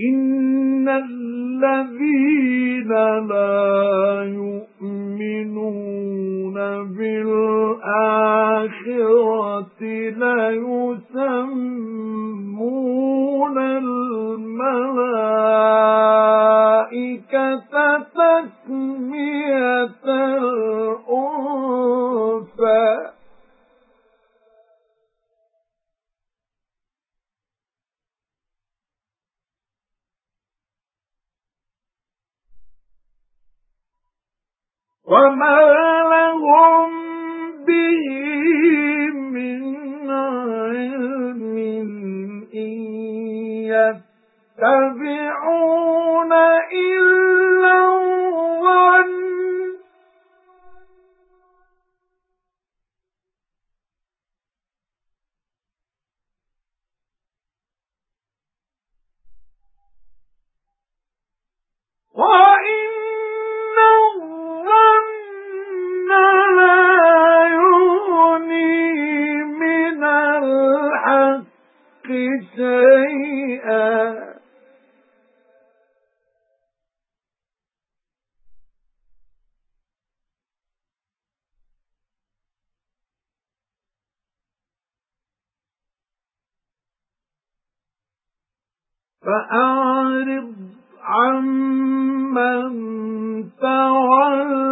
إِنَّ الَّذِينَ لَا يُؤْمِنُونَ بِالْآخِرَةِ لَيُسَمُّونَ وَمَا لَهُم بِهِ مِنْ عِلْمٍ إِن يَتَّبِعُونَ إِلَّا فَأَعْرِضْ عَمَّن تَوَلَّى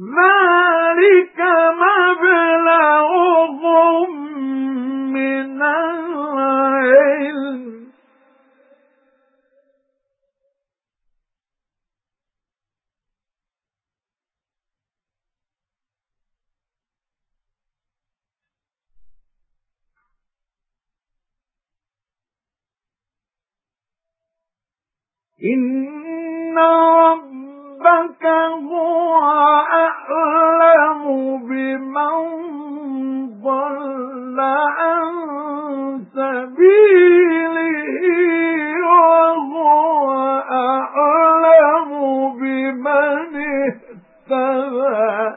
ذَلِكَ مَبْلَغُهُم مِنَ الْعِلْمِ. إِنَّ رَبَّكَ هُوَ أَعْلَمُ بِمَنْ ضَلَّ عَن سَبِيلِهِ وَهُوَ أَعْلَمُ بِمَنِ اهْتَدَى.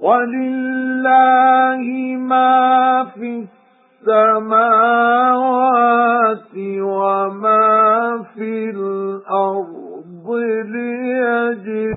وَلِلَّهِ مَا فِي السَّمَاوَاتِ وَمَا فِي الْأَرْضِ. لِيَجْزِيَ